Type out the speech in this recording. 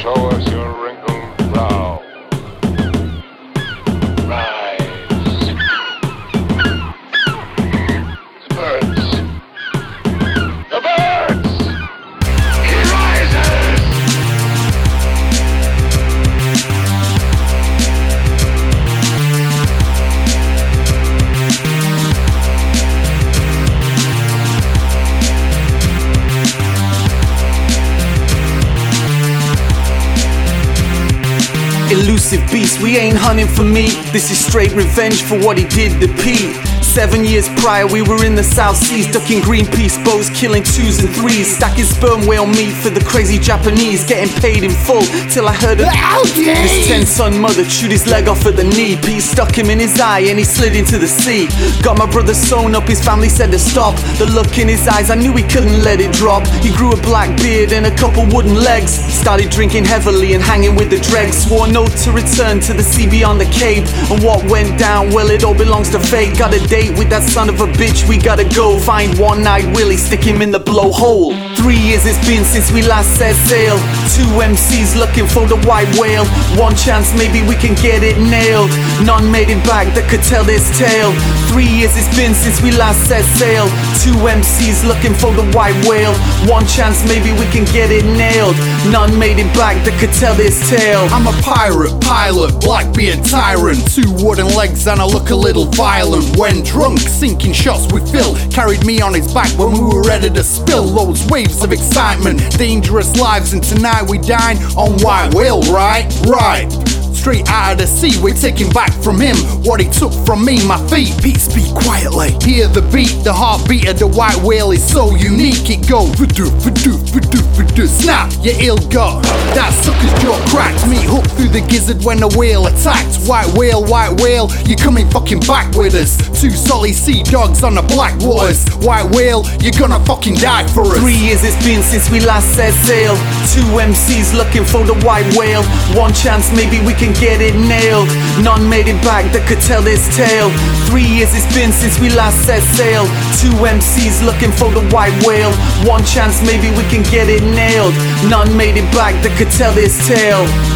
Show us your wrinkles. Elusive beast. We ain't hunting for meat. This is straight revenge for what he did to Pete. Seven years prior, we were in the South Seas, ducking Greenpeace boats, killing twos and threes, stacking sperm whale meat for the crazy Japanese, getting paid in full. Till I heard a this ten son mother chewed his leg off at the knee. Pete stuck him in his eye and he slid into the sea. Got my brother sewn up, his family said to stop. The look in his eyes, I knew he couldn't let it drop. He grew a black beard and a couple wooden legs. Started drinking heavily and hanging with the dregs. Swore no to return to the sea beyond the Cape. And what went down, well, it all belongs to fate. Got a date with that son of a bitch, we gotta go. Find one eyed Willie, stick him in the blowhole. Three years it's been since we last set sail. Two MCs looking for the white whale. One chance, maybe we can get it nailed. None made it back that could tell this tale. Three years it's been since we last set sail. Two MCs looking for the white whale. One chance, maybe we can get it nailed. None made it back that could tell this tale. I'm a pirate, pilot, blackbeard tyrant. Two wooden legs and I look a little violent. When drunk, sinking shots with Phil carried me on his back when we were ready to spill those waves of excitement. Dangerous lives, and tonight we dine on White Whale, right? Right. Straight out of the sea, we're taking back from him what he took from me, my feet. Pete, speak quietly. Hear the beat, the heartbeat of the white whale is so unique. It goes fadoo. Snap, you ill got. That sucker's jaw cracked. Me hooked through the gizzard when the whale attacked. White whale, white whale, you coming fucking back with us. Two solid sea dogs on the black waters. White whale, you're gonna fucking die for us. Three years it's been since we last set sail. Two MCs looking for the white whale. One chance, maybe we can get it nailed. None made it back that could tell this tale. Three years it's been since we last set sail. Two MCs looking for the white whale. One chance, maybe we can get it nailed. None made it back that could tell this tale.